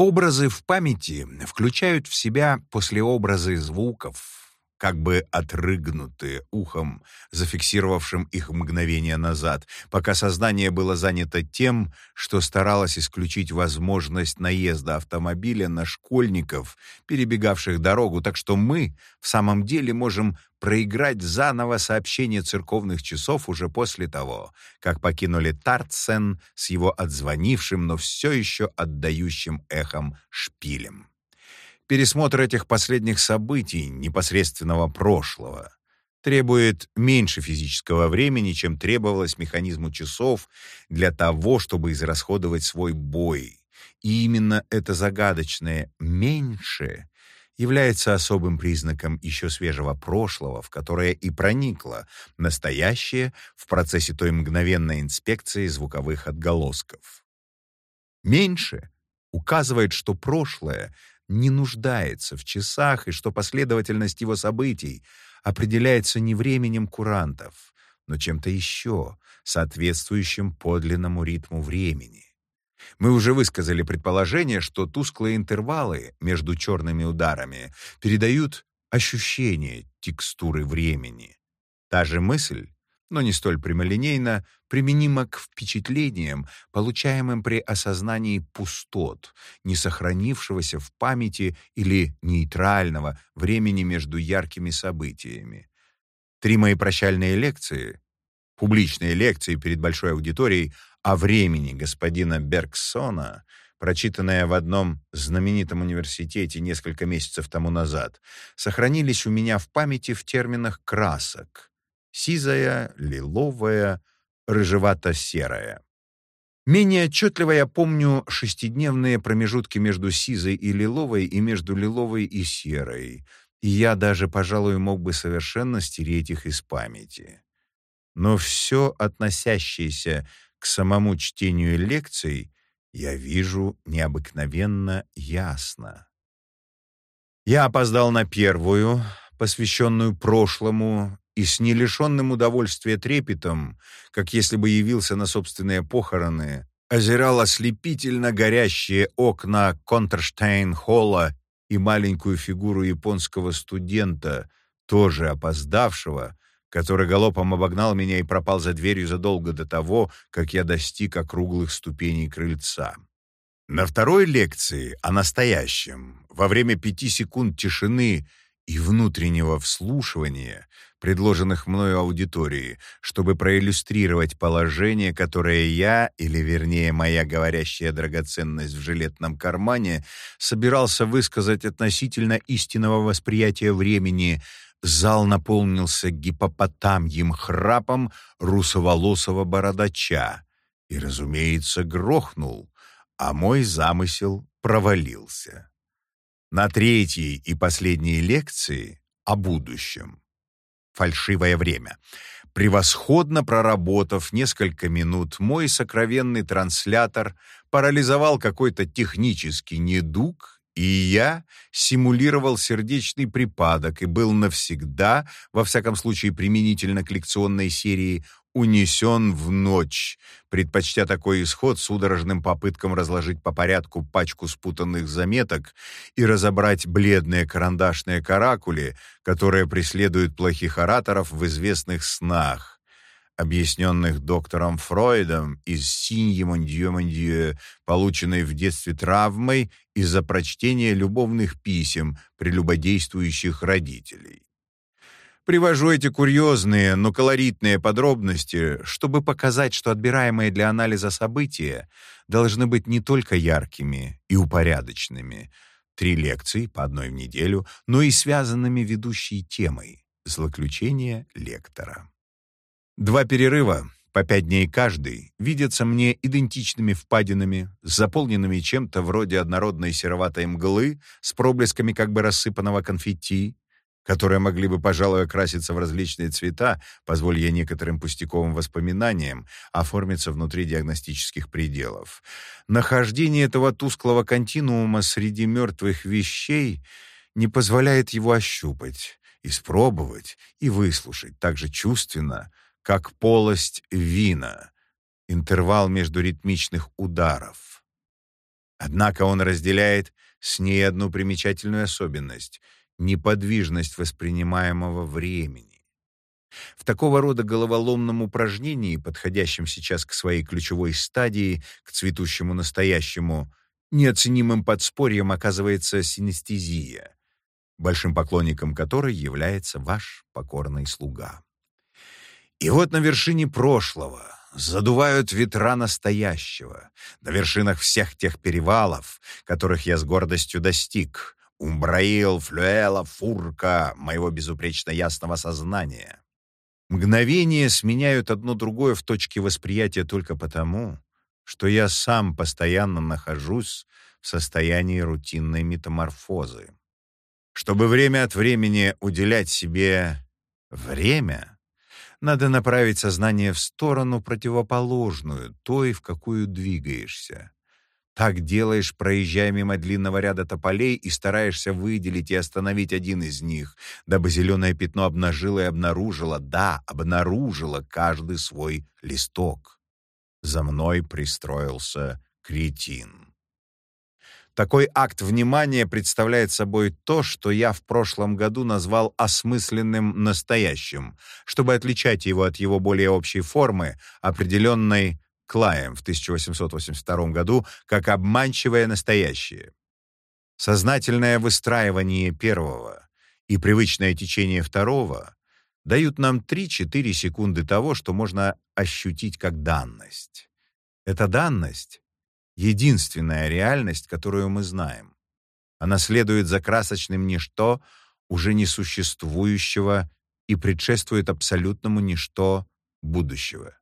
Образы в памяти включают в себя послеобразы звуков, как бы отрыгнутые ухом, зафиксировавшим их мгновение назад, пока сознание было занято тем, что старалось исключить возможность наезда автомобиля на школьников, перебегавших дорогу, так что мы в самом деле можем проиграть заново сообщение церковных часов уже после того, как покинули Тартсен с его отзвонившим, но все еще отдающим эхом шпилем. Пересмотр этих последних событий, непосредственного прошлого, требует меньше физического времени, чем требовалось механизму часов для того, чтобы израсходовать свой бой. И именно это загадочное «меньше» является особым признаком еще свежего прошлого, в которое и проникло настоящее в процессе той мгновенной инспекции звуковых отголосков. «Меньше» указывает, что прошлое не нуждается в часах и что последовательность его событий определяется не временем курантов, но чем-то еще, соответствующим подлинному ритму времени. Мы уже высказали предположение, что тусклые интервалы между черными ударами передают ощущение текстуры времени. Та же мысль но не столь прямолинейно, применимо к впечатлениям, получаемым при осознании пустот, не сохранившегося в памяти или нейтрального времени между яркими событиями. Три мои прощальные лекции, публичные лекции перед большой аудиторией о времени господина Бергсона, прочитанная в одном знаменитом университете несколько месяцев тому назад, сохранились у меня в памяти в терминах красок — сизая, лиловая, рыжевато-серая. Менее отчетливо я помню шестидневные промежутки между сизой и лиловой и между лиловой и серой, и я даже, пожалуй, мог бы совершенно стереть их из памяти. Но все, относящееся к самому чтению лекций, я вижу необыкновенно ясно. Я опоздал на первую, посвященную прошлому, и с нелишенным удовольствия трепетом, как если бы явился на собственные похороны, озирал ослепительно горящие окна Контерштейн-холла и маленькую фигуру японского студента, тоже опоздавшего, который галопом обогнал меня и пропал за дверью задолго до того, как я достиг округлых ступеней крыльца. На второй лекции о настоящем, во время пяти секунд тишины и внутреннего вслушивания, предложенных мною аудитории, чтобы проиллюстрировать положение, которое я, или вернее моя говорящая драгоценность в жилетном кармане, собирался высказать относительно истинного восприятия времени, зал наполнился гипопотамьим храпом русоволосого бородача и, разумеется, грохнул, а мой замысел провалился. На третьей и последней лекции о будущем фальшивое время. Превосходно проработав несколько минут, мой сокровенный транслятор парализовал какой-то технический недуг, и я симулировал сердечный припадок и был навсегда, во всяком случае применительно к лекционной серии, унесен в ночь, предпочтя такой исход судорожным попыткам разложить по порядку пачку спутанных заметок и разобрать бледные карандашные каракули, которые преследуют плохих ораторов в известных снах, объясненных доктором Фройдом из «Синье Мондье Мондье», полученной в детстве травмой из-за прочтения любовных писем прелюбодействующих родителей. Привожу эти курьезные, но колоритные подробности, чтобы показать, что отбираемые для анализа события должны быть не только яркими и упорядоченными, три лекции по одной в неделю, но и связанными ведущей темой — злоключение лектора. Два перерыва, по пять дней каждый, видятся мне идентичными впадинами, заполненными чем-то вроде однородной сероватой мглы с проблесками как бы рассыпанного конфетти, которые могли бы, пожалуй, окраситься в различные цвета, позволь некоторым пустяковым воспоминаниям оформиться внутри диагностических пределов. Нахождение этого тусклого континуума среди мертвых вещей не позволяет его ощупать, испробовать и выслушать так же чувственно, как полость вина, интервал между ритмичных ударов. Однако он разделяет с ней одну примечательную особенность — неподвижность воспринимаемого времени. В такого рода головоломном упражнении, подходящем сейчас к своей ключевой стадии, к цветущему настоящему, неоценимым подспорьем оказывается синестезия, большим поклонником которой является ваш покорный слуга. И вот на вершине прошлого задувают ветра настоящего, на вершинах всех тех перевалов, которых я с гордостью достиг, Умбраил, Флюэла, Фурка, моего безупречно ясного сознания. Мгновения сменяют одно другое в точке восприятия только потому, что я сам постоянно нахожусь в состоянии рутинной метаморфозы. Чтобы время от времени уделять себе время, надо направить сознание в сторону противоположную, той, в какую двигаешься. Так делаешь, проезжая мимо длинного ряда тополей и стараешься выделить и остановить один из них, дабы зеленое пятно обнажило и обнаружило, да, обнаружило каждый свой листок. За мной пристроился кретин. Такой акт внимания представляет собой то, что я в прошлом году назвал осмысленным настоящим, чтобы отличать его от его более общей формы, определенной Клаем в 1882 году как обманчивое настоящее. Сознательное выстраивание первого и привычное течение второго дают нам 3-4 секунды того, что можно ощутить как данность. Эта данность единственная реальность, которую мы знаем. Она следует за красочным ничто, уже несуществующего, и предшествует абсолютному ничто будущего.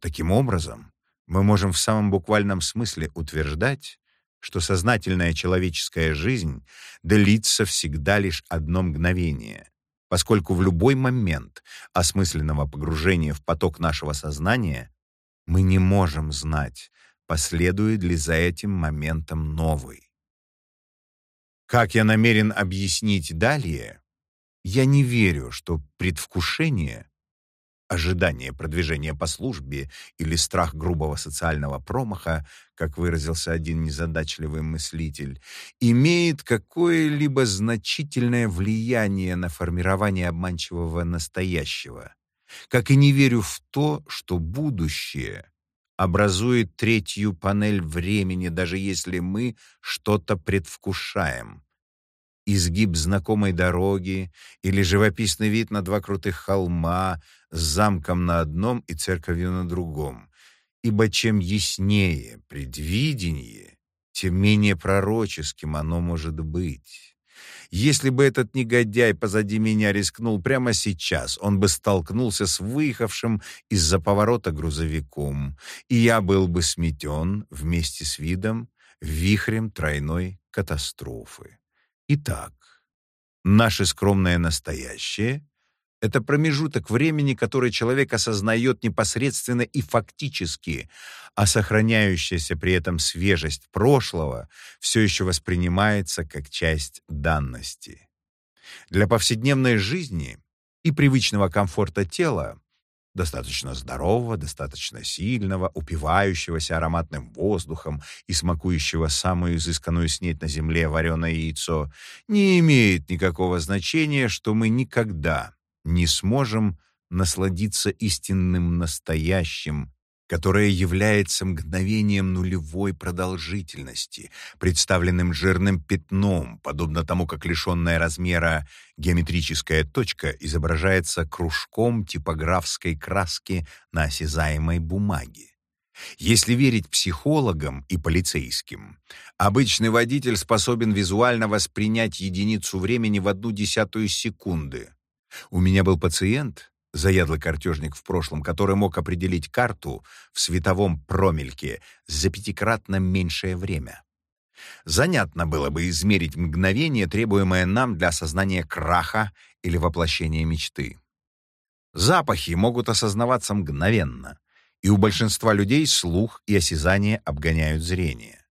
Таким образом, мы можем в самом буквальном смысле утверждать, что сознательная человеческая жизнь длится всегда лишь одно мгновение, поскольку в любой момент осмысленного погружения в поток нашего сознания мы не можем знать, последует ли за этим моментом новый. Как я намерен объяснить далее, я не верю, что предвкушение, ожидание продвижения по службе или страх грубого социального промаха, как выразился один незадачливый мыслитель, имеет какое-либо значительное влияние на формирование обманчивого настоящего, как и не верю в то, что будущее образует третью панель времени, даже если мы что-то предвкушаем. Изгиб знакомой дороги или живописный вид на два крутых холма с замком на одном и церковью на другом. Ибо чем яснее предвидение, тем менее пророческим оно может быть. Если бы этот негодяй позади меня рискнул прямо сейчас, он бы столкнулся с выехавшим из-за поворота грузовиком, и я был бы сметен вместе с видом вихрем тройной катастрофы. Итак, наше скромное настоящее это промежуток времени, который человек осознает непосредственно и фактически, а сохраняющаяся при этом свежесть прошлого все еще воспринимается как часть данности. Для повседневной жизни и привычного комфорта тела достаточно здорового, достаточно сильного, упивающегося ароматным воздухом и смакующего самую изысканную снеть на земле вареное яйцо, не имеет никакого значения, что мы никогда не сможем насладиться истинным настоящим, которое является мгновением нулевой продолжительности, представленным жирным пятном, подобно тому, как лишенная размера геометрическая точка изображается кружком типографской краски на осязаемой бумаге. Если верить психологам и полицейским, обычный водитель способен визуально воспринять единицу времени в одну десятую секунды, у меня был пациент, заядлый картежник в прошлом, который мог определить карту в световом промельке за пятикратно меньшее время. Занятно было бы измерить мгновение, требуемое нам для осознания краха или воплощения мечты. Запахи могут осознаваться мгновенно, и у большинства людей слух и осязание обгоняют зрение.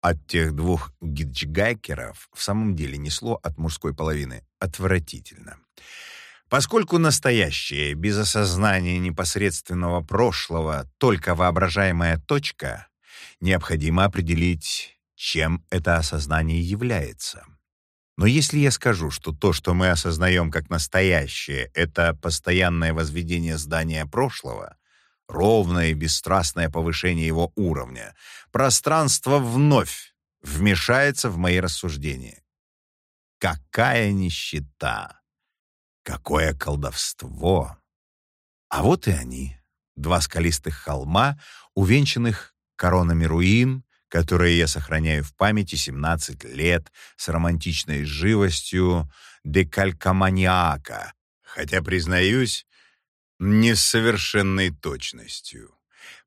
От тех двух гиджгайкеров в самом деле несло от мужской половины отвратительно. Поскольку настоящее, без осознания непосредственного прошлого, только воображаемая точка, необходимо определить чем это осознание является. Но если я скажу, что то, что мы осознаем как настоящее, это постоянное возведение здания прошлого, ровное и бесстрастное повышение его уровня, пространство вновь вмешается в мои рассуждения. Какая нищета! Какое колдовство! А вот и они, два скалистых холма, увенчанных коронами руин, которые я сохраняю в памяти 17 лет с романтичной живостью декалькоманиака, хотя, признаюсь, не с совершенной точностью.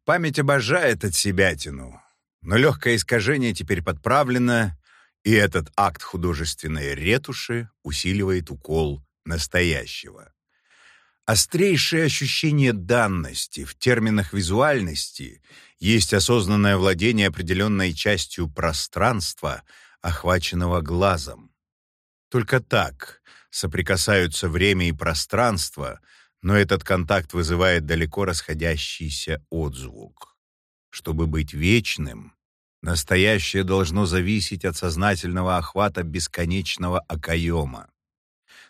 Память обожает от себя тяну, но легкое искажение теперь подправлено, и этот акт художественной ретуши усиливает укол настоящего. Острейшее ощущение данности в терминах визуальности есть осознанное владение определенной частью пространства, охваченного глазом. Только так соприкасаются время и пространство, но этот контакт вызывает далеко расходящийся отзвук. Чтобы быть вечным, настоящее должно зависеть от сознательного охвата бесконечного окоема.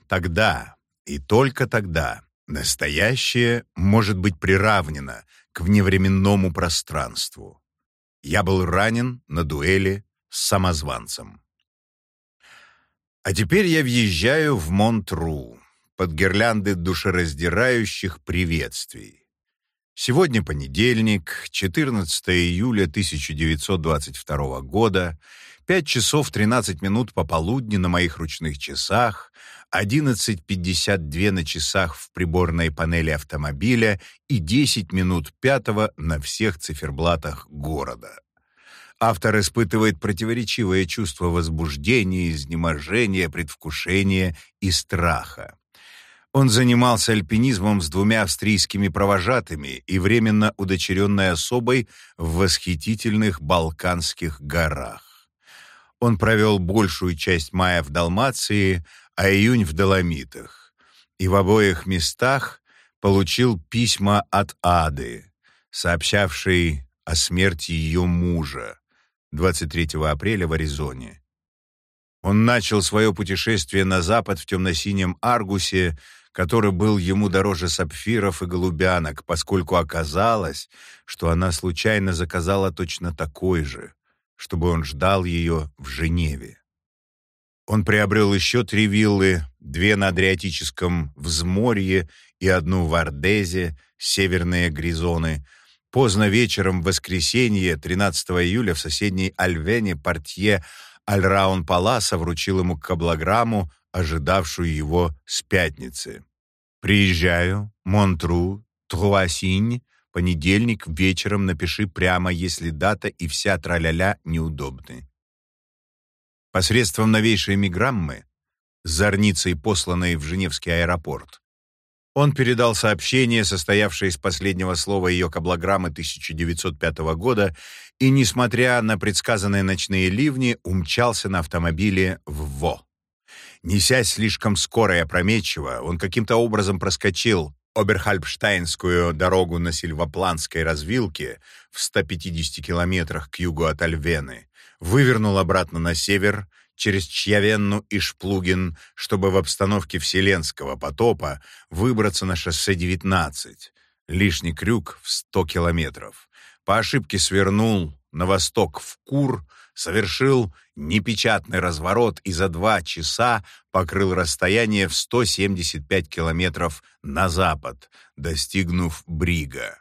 Тогда и только тогда настоящее может быть приравнено к вневременному пространству. Я был ранен на дуэли с самозванцем. А теперь я въезжаю в Монтру под гирлянды душераздирающих приветствий. Сегодня понедельник, 14 июля 1922 года, 5 часов 13 минут пополудни на моих ручных часах, 11.52 на часах в приборной панели автомобиля и 10 минут пятого на всех циферблатах города. Автор испытывает противоречивое чувство возбуждения, изнеможения, предвкушения и страха. Он занимался альпинизмом с двумя австрийскими провожатыми и временно удочеренной особой в восхитительных Балканских горах. Он провел большую часть мая в Далмации, а июнь в Доломитах, и в обоих местах получил письма от Ады, сообщавшей о смерти ее мужа 23 апреля в Аризоне. Он начал свое путешествие на запад в темно-синем Аргусе, который был ему дороже сапфиров и голубянок, поскольку оказалось, что она случайно заказала точно такой же, чтобы он ждал ее в Женеве. Он приобрел еще три виллы, две на Адриатическом взморье и одну в Ардезе, северные Гризоны. Поздно вечером в воскресенье, 13 июля, в соседней Альвене портье Альраун Паласа вручил ему каблограмму, ожидавшую его с пятницы. «Приезжаю, Монтру, Труасинь, понедельник вечером напиши прямо, если дата и вся траля-ля неудобны. Посредством новейшей миграммы, зорницей, посланной в Женевский аэропорт, он передал сообщение, состоявшее из последнего слова ее каблограммы 1905 года, и, несмотря на предсказанные ночные ливни, умчался на автомобиле в Во. Несясь слишком скоро и опрометчиво, он каким-то образом проскочил Оберхальпштайнскую дорогу на Сильвопланской развилке в 150 километрах к югу от Альвены, вывернул обратно на север, через Чьявенну и Шплугин, чтобы в обстановке вселенского потопа выбраться на шоссе 19, лишний крюк в 100 километров. По ошибке свернул на восток в Кур, совершил непечатный разворот и за два часа покрыл расстояние в 175 километров на запад, достигнув Брига.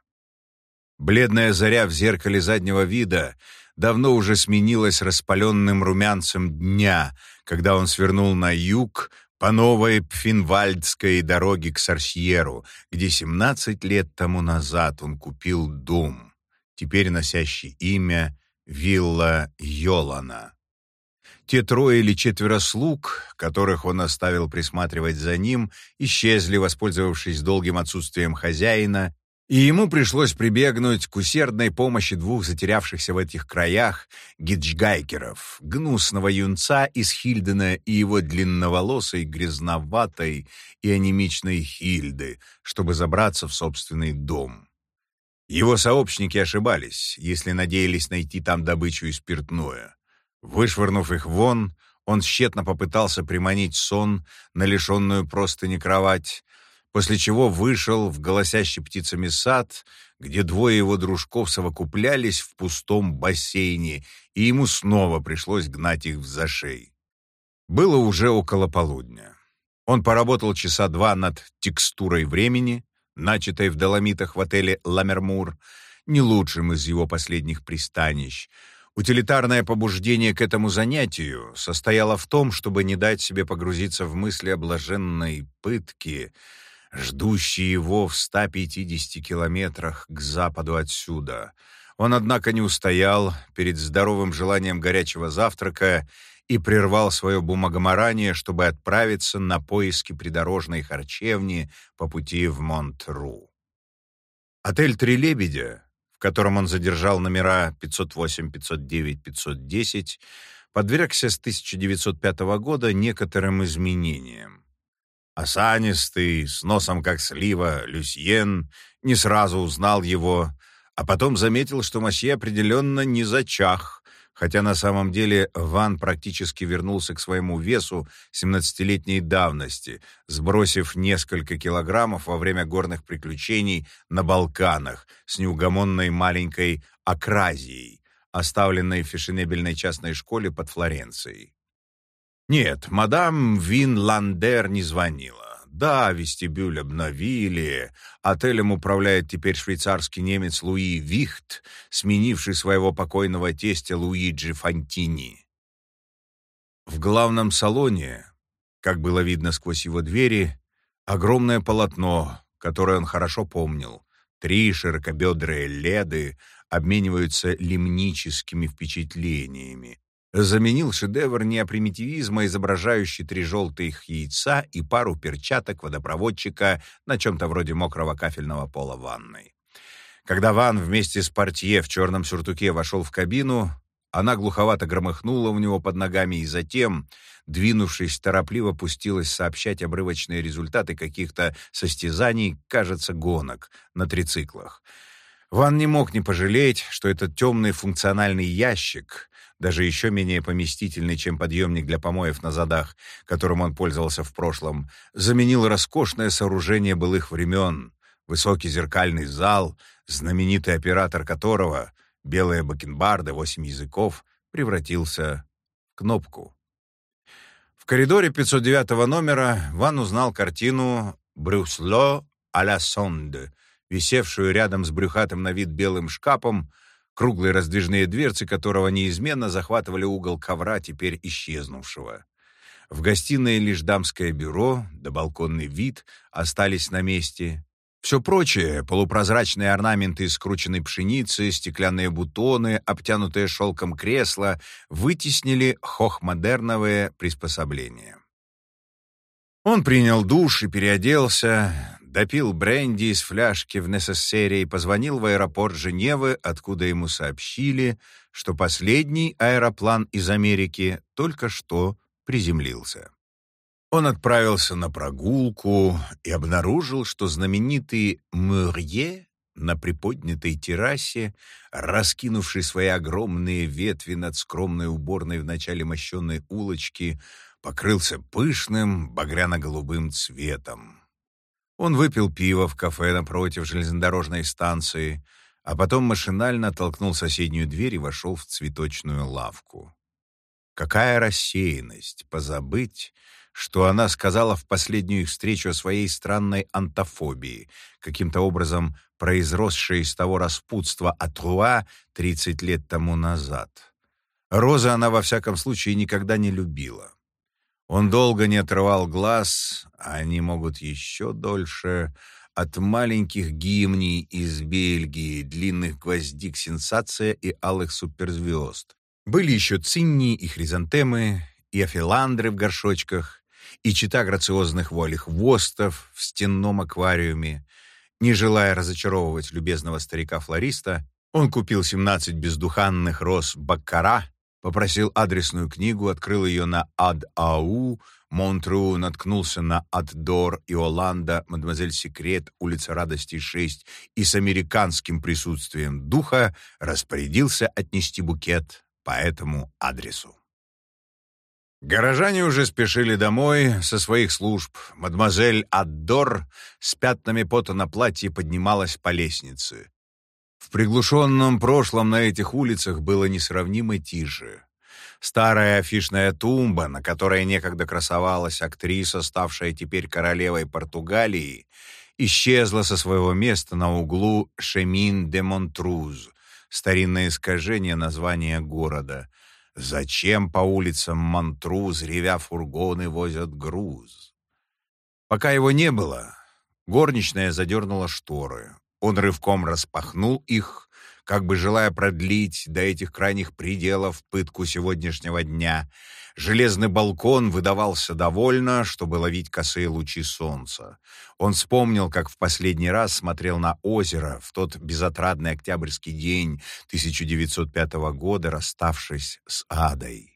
Бледная заря в зеркале заднего вида давно уже сменилась распаленным румянцем дня, когда он свернул на юг по новой Пфинвальдской дороге к Сарсьеру, где 17 лет тому назад он купил дом, теперь носящий имя Вилла Йолана. Те трое или четверо слуг, которых он оставил присматривать за ним, исчезли, воспользовавшись долгим отсутствием хозяина, и ему пришлось прибегнуть к усердной помощи двух затерявшихся в этих краях гиджгайкеров, гнусного юнца из Хильдена и его длинноволосой, грязноватой и анемичной Хильды, чтобы забраться в собственный дом. Его сообщники ошибались, если надеялись найти там добычу и спиртное. Вышвырнув их вон, он тщетно попытался приманить сон на лишенную простыни кровать, после чего вышел в голосящий птицами сад, где двое его дружков совокуплялись в пустом бассейне, и ему снова пришлось гнать их в зашей. Было уже около полудня. Он поработал часа два над текстурой времени, начатой в Доломитах в отеле «Ламермур», не лучшим из его последних пристанищ. Утилитарное побуждение к этому занятию состояло в том, чтобы не дать себе погрузиться в мысли о блаженной пытке, ждущей его в 150 километрах к западу отсюда. Он, однако, не устоял перед здоровым желанием горячего завтрака и прервал свое бумагоморание, чтобы отправиться на поиски придорожной харчевни по пути в Монтру. Отель «Три лебедя», в котором он задержал номера 508, 509, 510, подвергся с 1905 года некоторым изменениям. Осанистый, с носом как слива, Люсьен не сразу узнал его, а потом заметил, что Масье определенно не зачах, хотя на самом деле Ван практически вернулся к своему весу 17-летней давности, сбросив несколько килограммов во время горных приключений на Балканах с неугомонной маленькой Акразией, оставленной в фешенебельной частной школе под Флоренцией. Нет, мадам Вин Ландер не звонила. Да, вестибюль обновили. Отелем управляет теперь швейцарский немец Луи Вихт, сменивший своего покойного тестя Луиджи Фантини. В главном салоне, как было видно сквозь его двери, огромное полотно, которое он хорошо помнил. Три широкобедрые леды обмениваются лимническими впечатлениями, заменил шедевр неопримитивизма, изображающий три желтых яйца и пару перчаток водопроводчика на чем-то вроде мокрого кафельного пола ванной. Когда Ван вместе с портье в черном сюртуке вошел в кабину, она глуховато громыхнула у него под ногами и затем, двинувшись, торопливо пустилась сообщать обрывочные результаты каких-то состязаний, кажется, гонок на трициклах. Ван не мог не пожалеть, что этот темный функциональный ящик, даже еще менее поместительный, чем подъемник для помоев на задах, которым он пользовался в прошлом, заменил роскошное сооружение былых времен, высокий зеркальный зал, знаменитый оператор которого, белые бакенбарды, восемь языков, превратился в кнопку. В коридоре 509 номера Ван узнал картину «Брюсло а ла сонде», висевшую рядом с брюхатым на вид белым шкафом, круглые раздвижные дверцы которого неизменно захватывали угол ковра, теперь исчезнувшего. В гостиной лишь дамское бюро да балконный вид остались на месте. Все прочее — полупрозрачные орнаменты из скрученной пшеницы, стеклянные бутоны, обтянутые шелком кресла — вытеснили хохмодерновые приспособления. Он принял душ и переоделся, допил бренди из фляжки в Несессере и позвонил в аэропорт Женевы, откуда ему сообщили, что последний аэроплан из Америки только что приземлился. Он отправился на прогулку и обнаружил, что знаменитый Мюрье на приподнятой террасе, раскинувший свои огромные ветви над скромной уборной в начале мощенной улочки, покрылся пышным багряно-голубым цветом. Он выпил пиво в кафе напротив железнодорожной станции, а потом машинально толкнул соседнюю дверь и вошел в цветочную лавку. Какая рассеянность позабыть, что она сказала в последнюю встречу о своей странной антофобии, каким-то образом произросшей из того распутства от Руа 30 лет тому назад. Розы она, во всяком случае, никогда не любила. Он долго не отрывал глаз, а они могут еще дольше, от маленьких гимний из Бельгии, длинных гвоздик «Сенсация» и алых суперзвезд. Были еще цинни и хризантемы, и афиландры в горшочках, и чита грациозных волей-хвостов в стенном аквариуме. Не желая разочаровывать любезного старика-флориста, он купил 17 бездуханных роз баккара Попросил адресную книгу, открыл ее на Ад-Ау, Монтру наткнулся на Ад-Дор и Оланда, Мадемуазель Секрет, улица Радости 6, и с американским присутствием духа распорядился отнести букет по этому адресу. Горожане уже спешили домой со своих служб. Мадемуазель Аддор с пятнами пота на платье поднималась по лестнице. В приглушенном прошлом на этих улицах было несравнимо тише. Старая афишная тумба, на которой некогда красовалась актриса, ставшая теперь королевой Португалии, исчезла со своего места на углу Шемин де Монтруз, старинное искажение названия города. Зачем по улицам Монтруз, ревя фургоны, возят груз? Пока его не было, горничная задернула шторы. Он рывком распахнул их, как бы желая продлить до этих крайних пределов пытку сегодняшнего дня. Железный балкон выдавался довольно, чтобы ловить косые лучи солнца. Он вспомнил, как в последний раз смотрел на озеро в тот безотрадный октябрьский день 1905 года, расставшись с Адой.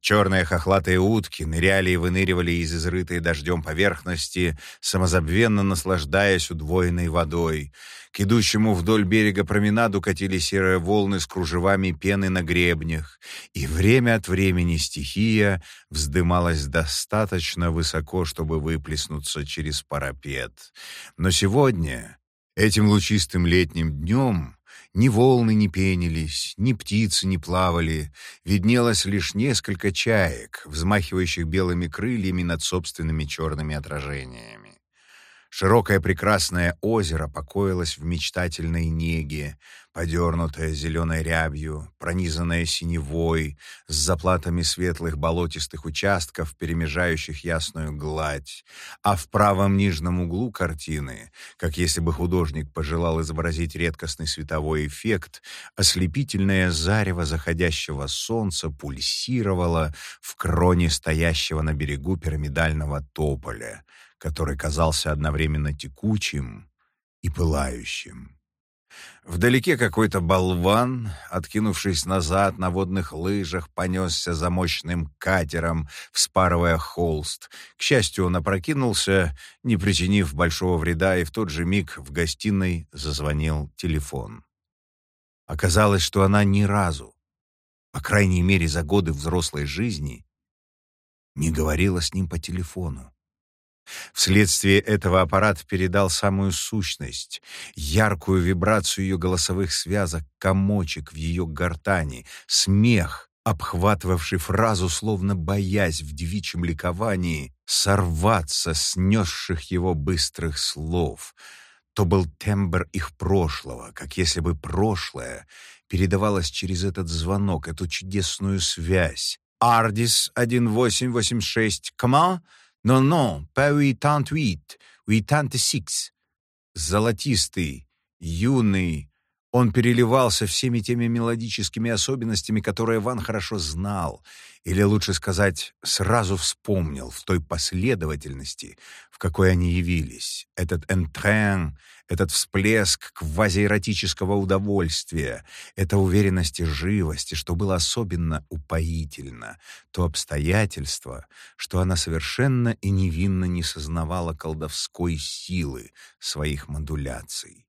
Черные хохлатые утки ныряли и выныривали из изрытой дождем поверхности, самозабвенно наслаждаясь удвоенной водой. К идущему вдоль берега променаду катили серые волны с кружевами пены на гребнях, и время от времени стихия вздымалась достаточно высоко, чтобы выплеснуться через парапет. Но сегодня, этим лучистым летним днем, ни волны не пенились, ни птицы не плавали, виднелось лишь несколько чаек, взмахивающих белыми крыльями над собственными черными отражениями. Широкое прекрасное озеро покоилось в мечтательной неге, подернутое зеленой рябью, пронизанное синевой, с заплатами светлых болотистых участков, перемежающих ясную гладь. А в правом нижнем углу картины, как если бы художник пожелал изобразить редкостный световой эффект, ослепительное зарево заходящего солнца пульсировало в кроне стоящего на берегу пирамидального тополя — который казался одновременно текучим и пылающим. Вдалеке какой-то болван, откинувшись назад на водных лыжах, понесся за мощным катером, вспарывая холст. К счастью, он опрокинулся, не причинив большого вреда, и в тот же миг в гостиной зазвонил телефон. Оказалось, что она ни разу, по крайней мере за годы взрослой жизни, не говорила с ним по телефону. Вследствие этого аппарат передал самую сущность, яркую вибрацию ее голосовых связок, комочек в ее гортани, смех, обхватывавший фразу, словно боясь в девичьем ликовании сорваться с несших его быстрых слов. То был тембр их прошлого, как если бы прошлое передавалось через этот звонок, эту чудесную связь. «Ардис 1886, comment?» «Non, non, pas huit-huit, huit-six». Золотистый, юный, он переливался всеми теми мелодическими особенностями, которые Ван хорошо знал, или, лучше сказать, сразу вспомнил в той последовательности, в какой они явились. Этот энтрен, этот всплеск квазиэротического удовольствия, эта уверенность и живость, и, что было особенно упоительно, то обстоятельство, что она совершенно и невинно не сознавала колдовской силы своих модуляций.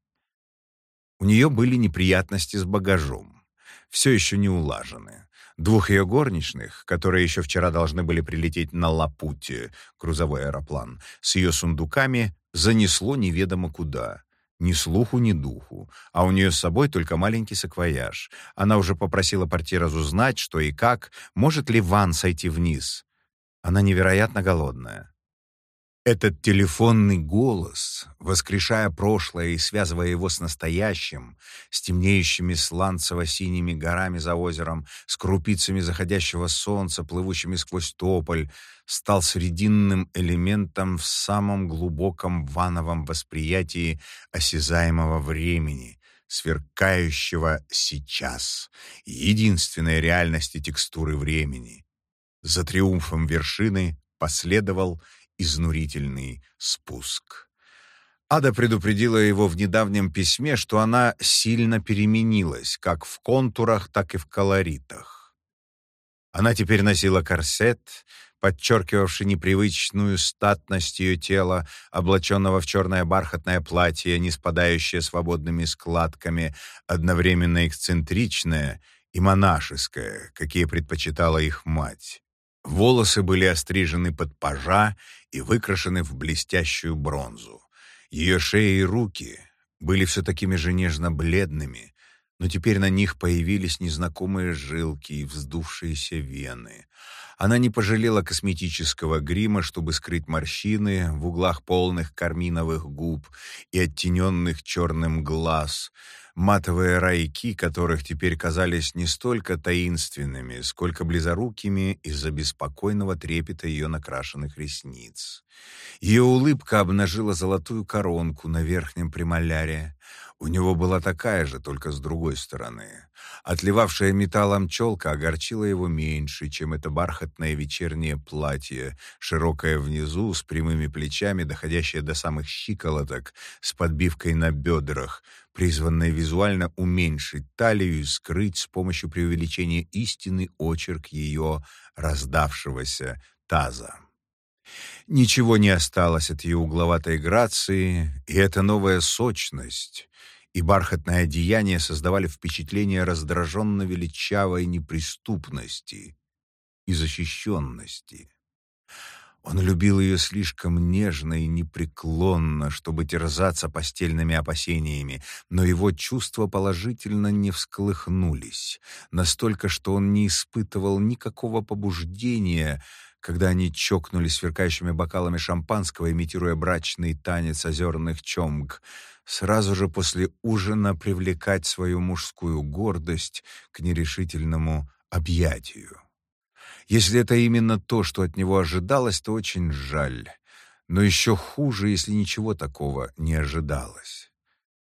У нее были неприятности с багажом, все еще не улажены. Двух ее горничных, которые еще вчера должны были прилететь на Лапуте, грузовой аэроплан, с ее сундуками занесло неведомо куда. Ни слуху, ни духу. А у нее с собой только маленький саквояж. Она уже попросила портье разузнать, что и как, может ли Ван сойти вниз. Она невероятно голодная. Этот телефонный голос, воскрешая прошлое и связывая его с настоящим, с темнеющими сланцево-синими горами за озером, с крупицами заходящего солнца, плывущими сквозь тополь, стал срединным элементом в самом глубоком вановом восприятии осязаемого времени, сверкающего сейчас, единственной реальности текстуры времени. За триумфом вершины последовал изнурительный спуск. Ада предупредила его в недавнем письме, что она сильно переменилась, как в контурах, так и в колоритах. Она теперь носила корсет, подчеркивавший непривычную статность ее тела, облаченного в черное бархатное платье, не спадающее свободными складками, одновременно эксцентричное и монашеское, какие предпочитала их мать. Волосы были острижены под пажа и выкрашены в блестящую бронзу. Ее шея и руки были все такими же нежно-бледными, но теперь на них появились незнакомые жилки и вздувшиеся вены. Она не пожалела косметического грима, чтобы скрыть морщины в углах полных карминовых губ и оттененных черным глаз, матовые райки которых теперь казались не столько таинственными, сколько близорукими из-за беспокойного трепета ее накрашенных ресниц. Ее улыбка обнажила золотую коронку на верхнем премоляре. У него была такая же, только с другой стороны. Отливавшая металлом челка огорчила его меньше, чем это бархатное вечернее платье, широкое внизу, с прямыми плечами, доходящее до самых щиколоток, с подбивкой на бедрах, призванное визуально уменьшить талию и скрыть с помощью преувеличения истинный очерк ее раздавшегося таза. Ничего не осталось от ее угловатой грации, и эта новая сочность и бархатное одеяние создавали впечатление раздраженно величавой неприступности и защищенности. Он любил ее слишком нежно и непреклонно, чтобы терзаться постельными опасениями, но его чувства положительно не всколыхнулись, настолько, что он не испытывал никакого побуждения когда они чокнулись сверкающими бокалами шампанского, имитируя брачный танец озерных чомг, сразу же после ужина привлекать свою мужскую гордость к нерешительному объятию. Если это именно то, что от него ожидалось, то очень жаль. Но еще хуже, если ничего такого не ожидалось.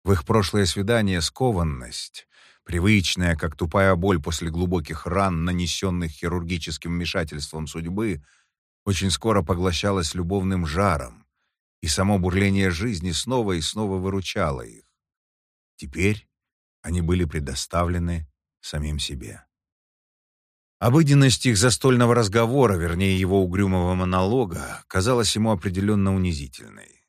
В их прошлое свидание скованность привычная, как тупая боль после глубоких ран, нанесенных хирургическим вмешательством судьбы, очень скоро поглощалась любовным жаром, и само бурление жизни снова и снова выручало их. Теперь они были предоставлены самим себе. Обыденность их застольного разговора, вернее его угрюмого монолога, казалась ему определенно унизительной.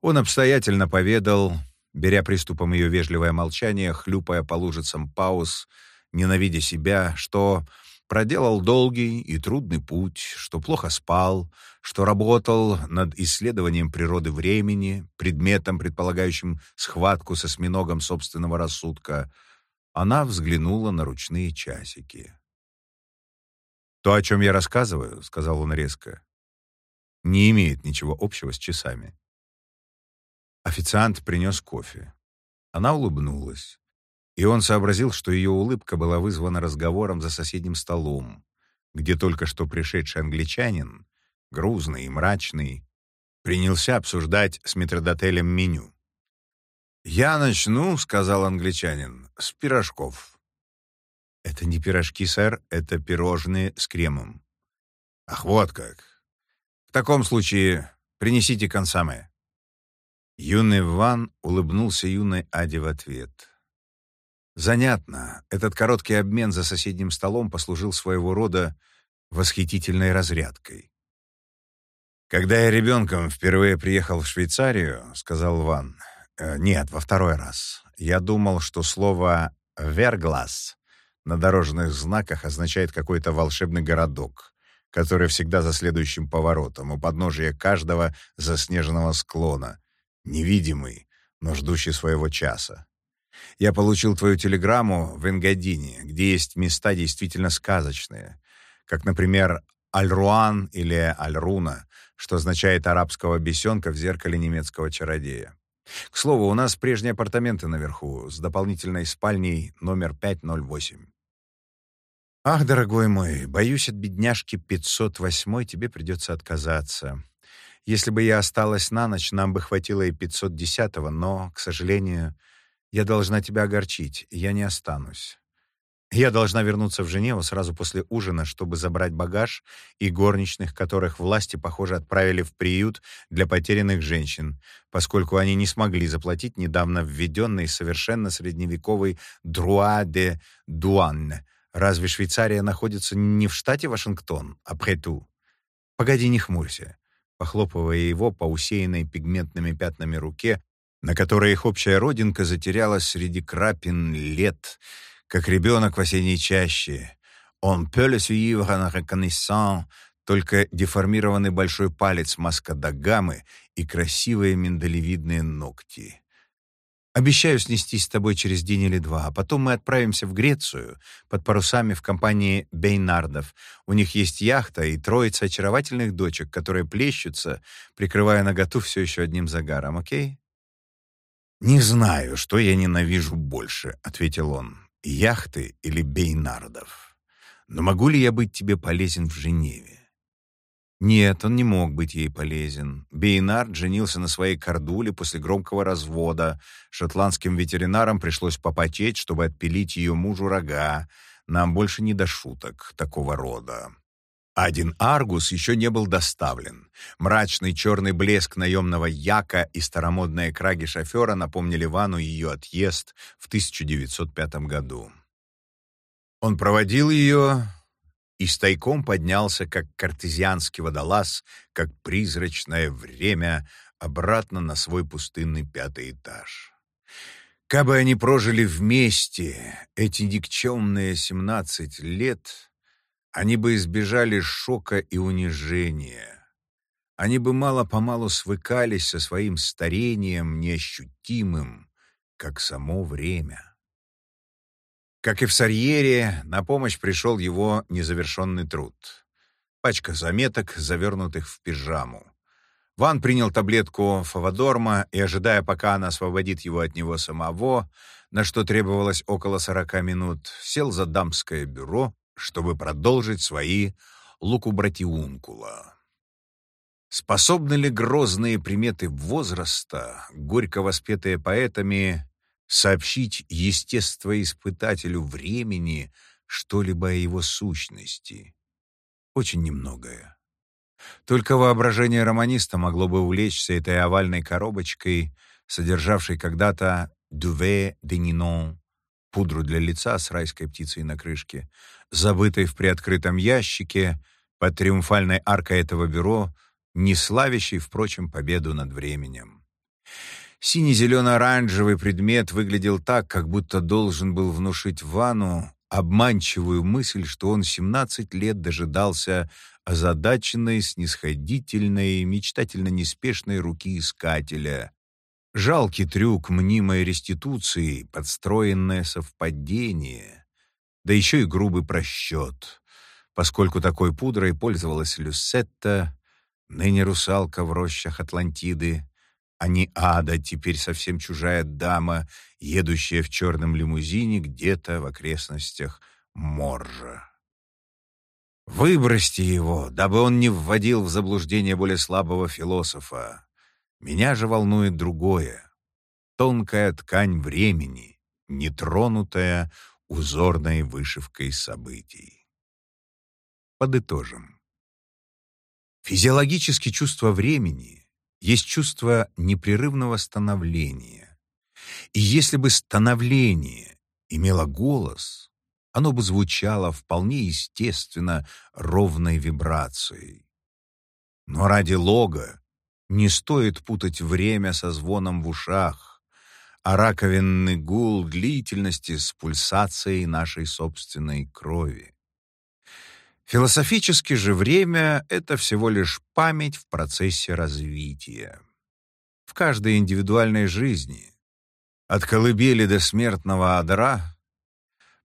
Он обстоятельно поведал, беря приступом ее вежливое молчание, хлюпая по лужицам пауз, ненавидя себя, что проделал долгий и трудный путь, что плохо спал, что работал над исследованием природы времени, предметом, предполагающим схватку со осьминогом собственного рассудка, она взглянула на ручные часики. «То, о чем я рассказываю, — сказал он резко, — не имеет ничего общего с часами. Официант принес кофе. Она улыбнулась. И он сообразил, что ее улыбка была вызвана разговором за соседним столом, где только что пришедший англичанин, грузный и мрачный, принялся обсуждать с метродотелем меню. «Я начну», — сказал англичанин, — «с пирожков». «Это не пирожки, сэр, это пирожные с кремом». «Ах, вот как! В таком случае принесите консоме». Юный Ван улыбнулся юной Аде в ответ. Занятно, этот короткий обмен за соседним столом послужил своего рода восхитительной разрядкой. «Когда я ребенком впервые приехал в Швейцарию, — сказал Ван, э, — нет, во второй раз, я думал, что слово «верглас» на дорожных знаках означает какой-то волшебный городок, который всегда за следующим поворотом, у подножия каждого заснеженного склона, невидимый, но ждущий своего часа. Я получил твою телеграмму в Энгадине, где есть места действительно сказочные, как, например, Аль-Руан или Аль-Руна, что означает арабского бесенка в зеркале немецкого чародея. К слову, у нас прежние апартаменты наверху, с дополнительной спальней номер 508. Ах, дорогой мой, боюсь, от бедняжки 508 тебе придется отказаться. Если бы я осталась на ночь, нам бы хватило и 510-го, но, к сожалению, я должна тебя огорчить, я не останусь. Я должна вернуться в Женеву сразу после ужина, чтобы забрать багаж и горничных, которых власти, похоже, отправили в приют для потерянных женщин, поскольку они не смогли заплатить недавно введенный совершенно средневековый «друа де дуанне». Разве Швейцария находится не в штате Вашингтон, а прету? Погоди, не хмурься похлопывая его по усеянной пигментными пятнами руке, на которой их общая родинка затерялась среди крапин лет, как ребенок в осенней чаще. «On peut le suivre en reconnaissant», только деформированный большой палец маскадагамы и красивые миндалевидные ногти. Обещаю снестись с тобой через день или два, а потом мы отправимся в Грецию под парусами в компании Бейнардов. У них есть яхта и троица очаровательных дочек, которые плещутся, прикрывая наготу все еще одним загаром, окей? «Не знаю, что я ненавижу больше», — ответил он, — «яхты или Бейнардов. Но могу ли я быть тебе полезен в Женеве?» Нет, он не мог быть ей полезен. Бейнард женился на своей кордуле после громкого развода. Шотландским ветеринарам пришлось попотеть, чтобы отпилить ее мужу рога. Нам больше не до шуток такого рода. Один Аргус еще не был доставлен. Мрачный черный блеск наемного яка и старомодные краги шофера напомнили Вану ее отъезд в 1905 году. Он проводил ее и с тайком поднялся, как картезианский водолаз, как призрачное время, обратно на свой пустынный пятый этаж. Кабы они прожили вместе эти никчемные семнадцать лет, они бы избежали шока и унижения. Они бы мало-помалу свыкались со своим старением неощутимым, как само время. Как и в Сарьере, на помощь пришел его незавершенный труд. Пачка заметок, завернутых в пижаму. Ван принял таблетку фаводорма и, ожидая, пока она освободит его от него самого, на что требовалось около сорока минут, сел за дамское бюро, чтобы продолжить свои лукубратиункула. Способны ли грозные приметы возраста, горько воспетые поэтами, сообщить естествоиспытателю времени что-либо о его сущности. Очень немногое. Только воображение романиста могло бы увлечься этой овальной коробочкой, содержавшей когда-то «дуве де Нинон», пудру для лица с райской птицей на крышке, забытой в приоткрытом ящике под триумфальной аркой этого бюро, не славящей, впрочем, победу над временем. Сине-зелено-оранжевый предмет выглядел так, как будто должен был внушить Вану обманчивую мысль, что он 17 лет дожидался озадаченной, снисходительной, мечтательно-неспешной руки искателя. Жалкий трюк мнимой реституции, подстроенное совпадение, да еще и грубый просчет, поскольку такой пудрой пользовалась Люсетта, ныне русалка в рощах Атлантиды, а не ада, теперь совсем чужая дама, едущая в черном лимузине где-то в окрестностях Моржа. Выбросьте его, дабы он не вводил в заблуждение более слабого философа. Меня же волнует другое. Тонкая ткань времени, нетронутая узорной вышивкой событий. Подытожим. Физиологически чувство времени — есть чувство непрерывного становления. И если бы становление имело голос, оно бы звучало вполне естественно ровной вибрацией. Но ради лога не стоит путать время со звоном в ушах, а раковинный гул длительности с пульсацией нашей собственной крови. Философически же время — это всего лишь память в процессе развития. В каждой индивидуальной жизни, от колыбели до смертного адра,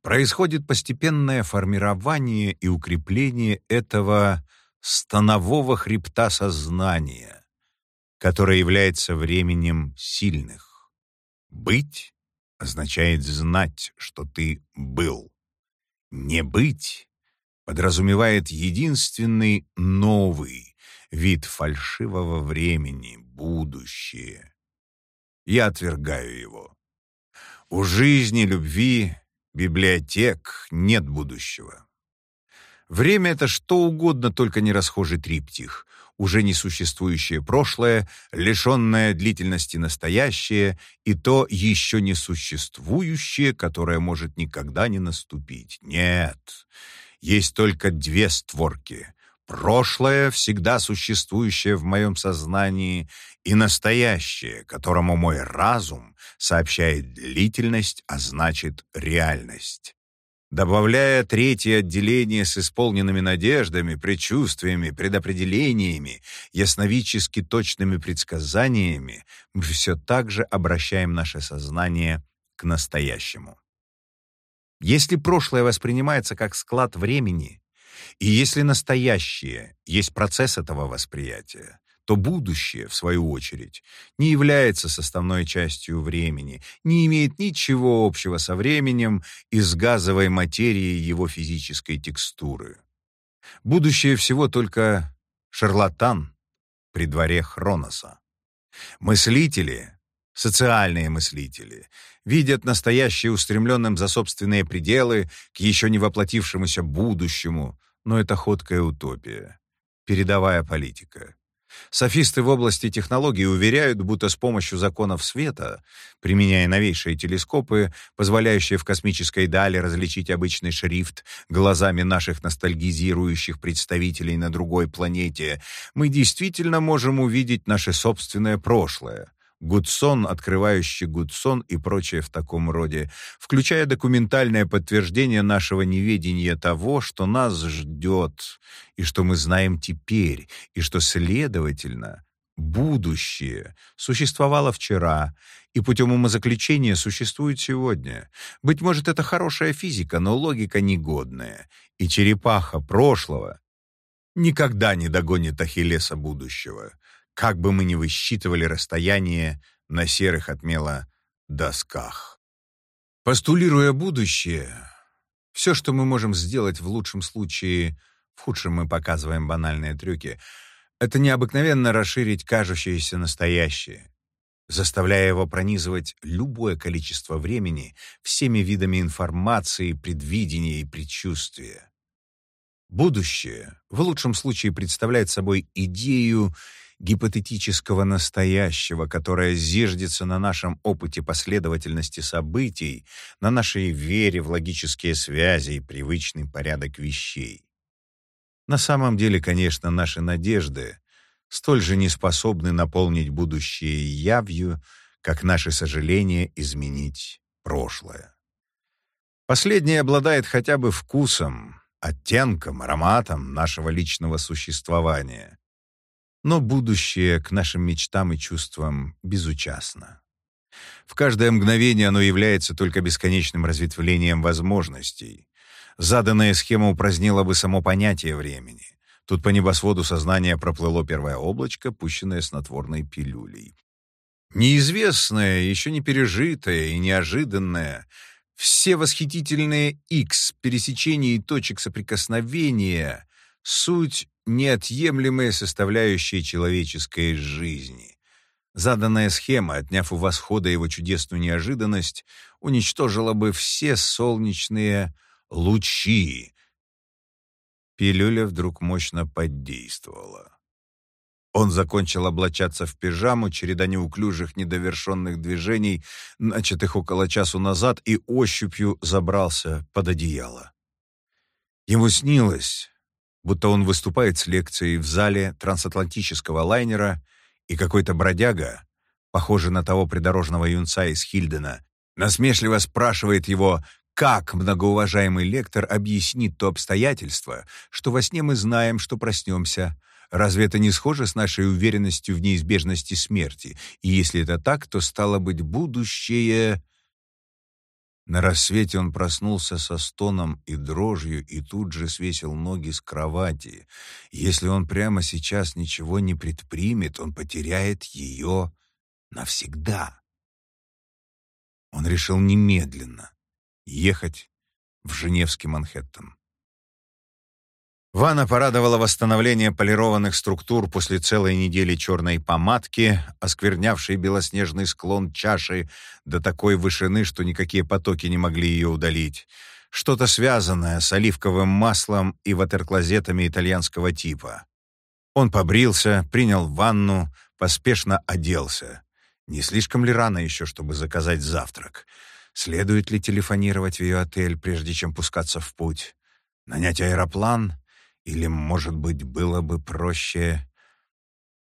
происходит постепенное формирование и укрепление этого станового хребта сознания, которое является временем сильных. Быть означает знать, что ты был. Не быть подразумевает единственный новый вид фальшивого времени, будущее. Я отвергаю его. У жизни, любви, библиотек нет будущего. Время — это что угодно, только не расхожий триптих, уже несуществующее прошлое, лишенное длительности настоящее и то еще не существующее, которое может никогда не наступить. Нет, есть только две створки. Прошлое, всегда существующее в моем сознании, и настоящее, которому мой разум сообщает длительность, а значит реальность. добавляя третье отделение с исполненными надеждами, предчувствиями, предопределениями, ясновидчески точными предсказаниями, мы все так же обращаем наше сознание к настоящему. Если прошлое воспринимается как склад времени, и если настоящее есть процесс этого восприятия, то будущее, в свою очередь, не является составной частью времени, не имеет ничего общего со временем и с газовой материей его физической текстуры. Будущее всего только шарлатан при дворе Хроноса. Мыслители, социальные мыслители, видят настоящее устремленным за собственные пределы к еще не воплотившемуся будущему, но это ходкая утопия, передовая политика. Софисты в области технологий уверяют, будто с помощью законов света, применяя новейшие телескопы, позволяющие в космической дали различить обычный шрифт глазами наших ностальгизирующих представителей на другой планете, мы действительно можем увидеть наше собственное прошлое, Гудсон, открывающий Гудсон и прочее в таком роде, включая документальное подтверждение нашего неведения того, что нас ждет, и что мы знаем теперь, и что, следовательно, будущее существовало вчера, и путем умозаключения существует сегодня. Быть может, это хорошая физика, но логика негодная, и черепаха прошлого никогда не догонит Ахиллеса будущего как бы мы ни высчитывали расстояние на серых отмела досках. Постулируя будущее, все, что мы можем сделать в лучшем случае, в худшем мы показываем банальные трюки, это необыкновенно расширить кажущееся настоящее, заставляя его пронизывать любое количество времени всеми видами информации, предвидения и предчувствия. Будущее в лучшем случае представляет собой идею гипотетического настоящего, которое зиждется на нашем опыте последовательности событий, на нашей вере в логические связи и привычный порядок вещей. На самом деле, конечно, наши надежды столь же не способны наполнить будущее явью, как наши сожаления изменить прошлое. Последнее обладает хотя бы вкусом, оттенком, ароматом нашего личного существования. Но будущее к нашим мечтам и чувствам безучастно. В каждое мгновение оно является только бесконечным разветвлением возможностей. Заданная схема упразднила бы само понятие времени. Тут по небосводу сознания проплыло первое облачко, пущенное снотворной пилюлей. Неизвестное, еще не пережитое и неожиданное, все восхитительные X пересечений точек соприкосновения — суть неотъемлемые составляющие человеческой жизни. Заданная схема, отняв у восхода его чудесную неожиданность, уничтожила бы все солнечные лучи. Пилюля вдруг мощно подействовала. Он закончил облачаться в пижаму, череда неуклюжих недовершенных движений, начатых около часу назад, и ощупью забрался под одеяло. Ему снилось, будто он выступает с лекцией в зале трансатлантического лайнера, и какой-то бродяга, похожий на того придорожного юнца из Хильдена, насмешливо спрашивает его, как многоуважаемый лектор объяснит то обстоятельство, что во сне мы знаем, что проснемся. Разве это не схоже с нашей уверенностью в неизбежности смерти? И если это так, то стало быть будущее на рассвете он проснулся со стоном и дрожью и тут же свесил ноги с кровати. Если он прямо сейчас ничего не предпримет, он потеряет ее навсегда. Он решил немедленно ехать в Женевский Манхэттен. Ванна порадовала восстановление полированных структур после целой недели черной помадки, осквернявшей белоснежный склон чаши до такой вышины, что никакие потоки не могли ее удалить. Что-то связанное с оливковым маслом и ватерклозетами итальянского типа. Он побрился, принял ванну, поспешно оделся. Не слишком ли рано еще, чтобы заказать завтрак? Следует ли телефонировать в ее отель, прежде чем пускаться в путь? Нанять аэроплан — или, может быть, было бы проще...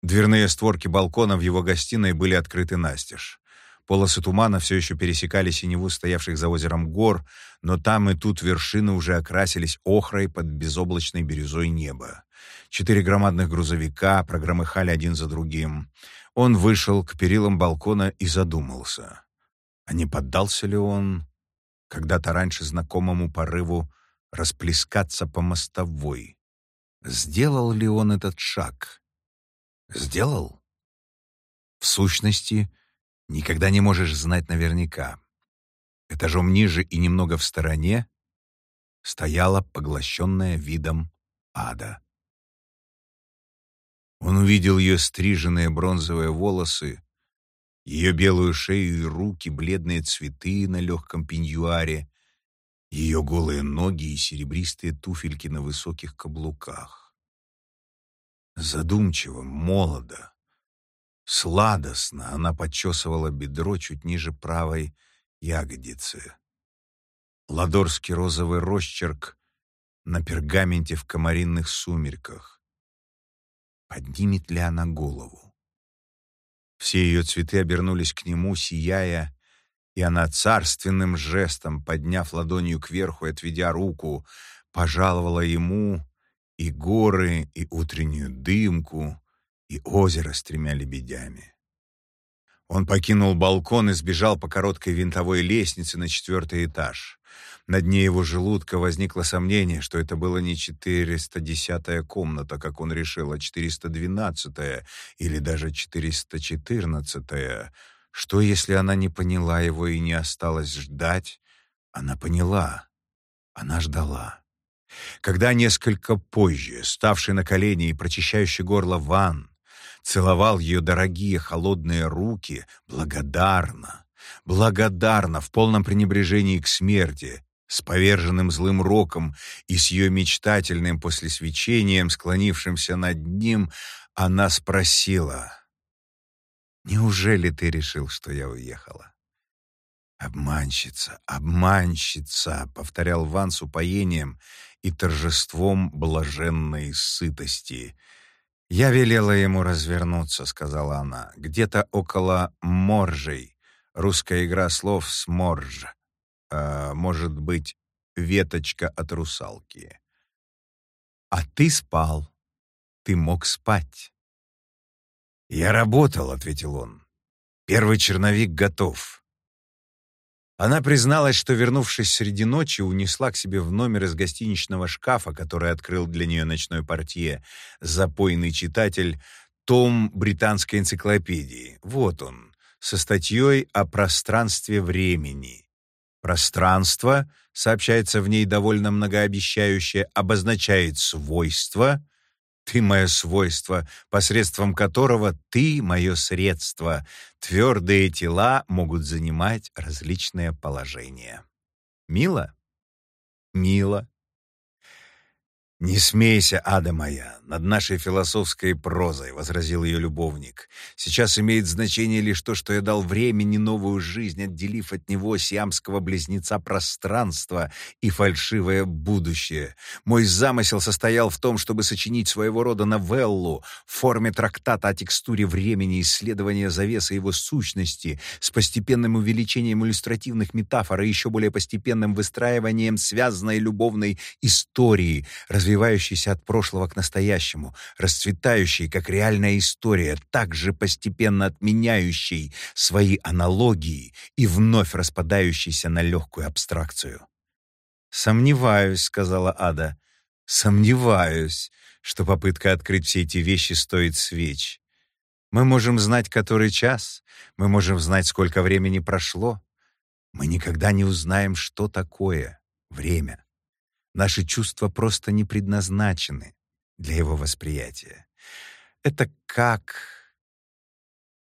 Дверные створки балкона в его гостиной были открыты настежь. Полосы тумана все еще пересекали синеву стоявших за озером гор, но там и тут вершины уже окрасились охрой под безоблачной бирюзой неба. Четыре громадных грузовика прогромыхали один за другим. Он вышел к перилам балкона и задумался. А не поддался ли он когда-то раньше знакомому порыву расплескаться по мостовой? Сделал ли он этот шаг? Сделал? В сущности, никогда не можешь знать наверняка. Этажом ниже и немного в стороне стояла поглощенная видом ада. Он увидел ее стриженные бронзовые волосы, ее белую шею и руки, бледные цветы на легком пеньюаре, ее голые ноги и серебристые туфельки на высоких каблуках. Задумчиво, молодо, Сладостно она подчесывала бедро чуть ниже правой ягодицы. Ладорский розовый росчерк на пергаменте в комаринных сумерках. Поднимет ли она голову? Все ее цветы обернулись к нему, сияя, и она царственным жестом, подняв ладонью кверху и отведя руку, пожаловала ему и горы, и утреннюю дымку, и озеро с тремя лебедями. Он покинул балкон и сбежал по короткой винтовой лестнице на четвертый этаж. На дне его желудка возникло сомнение, что это было не 410-я комната, как он решил, а 412-я или даже 414-я. Что, если она не поняла его и не осталась ждать? Она поняла. Она ждала. Когда несколько позже, ставший на колени и прочищающий горло ван, целовал ее дорогие холодные руки благодарно, благодарно, в полном пренебрежении к смерти, с поверженным злым роком и с ее мечтательным послесвечением, склонившимся над ним, она спросила, «Неужели ты решил, что я уехала?» «Обманщица, обманщица!» — повторял Ван с упоением и торжеством блаженной сытости — «Я велела ему развернуться», — сказала она. «Где-то около Моржей. Русская игра слов «сморж». Э, может быть, веточка от русалки. А ты спал. Ты мог спать. «Я работал», — ответил он. «Первый черновик готов. Она призналась, что, вернувшись среди ночи, унесла к себе в номер из гостиничного шкафа, который открыл для нее ночной портье, запойный читатель, том британской энциклопедии. Вот он, со статьей о пространстве времени. Пространство, сообщается в ней довольно многообещающе, обозначает свойства, ты мое свойство, посредством которого ты мое средство. Твердые тела могут занимать различные положения. Мило? Мило. «Не смейся, ада моя, над нашей философской прозой», — возразил ее любовник. «Сейчас имеет значение лишь то, что я дал времени новую жизнь, отделив от него сиамского близнеца пространства и фальшивое будущее. Мой замысел состоял в том, чтобы сочинить своего рода новеллу в форме трактата о текстуре времени, исследования завеса его сущности, с постепенным увеличением иллюстративных метафор и еще более постепенным выстраиванием связанной любовной истории, разве развивающийся от прошлого к настоящему, расцветающий, как реальная история, также постепенно отменяющий свои аналогии и вновь распадающийся на легкую абстракцию. «Сомневаюсь», — сказала Ада, — «сомневаюсь, что попытка открыть все эти вещи стоит свеч. Мы можем знать, который час, мы можем знать, сколько времени прошло. Мы никогда не узнаем, что такое время. Наши чувства просто не предназначены для его восприятия. Это как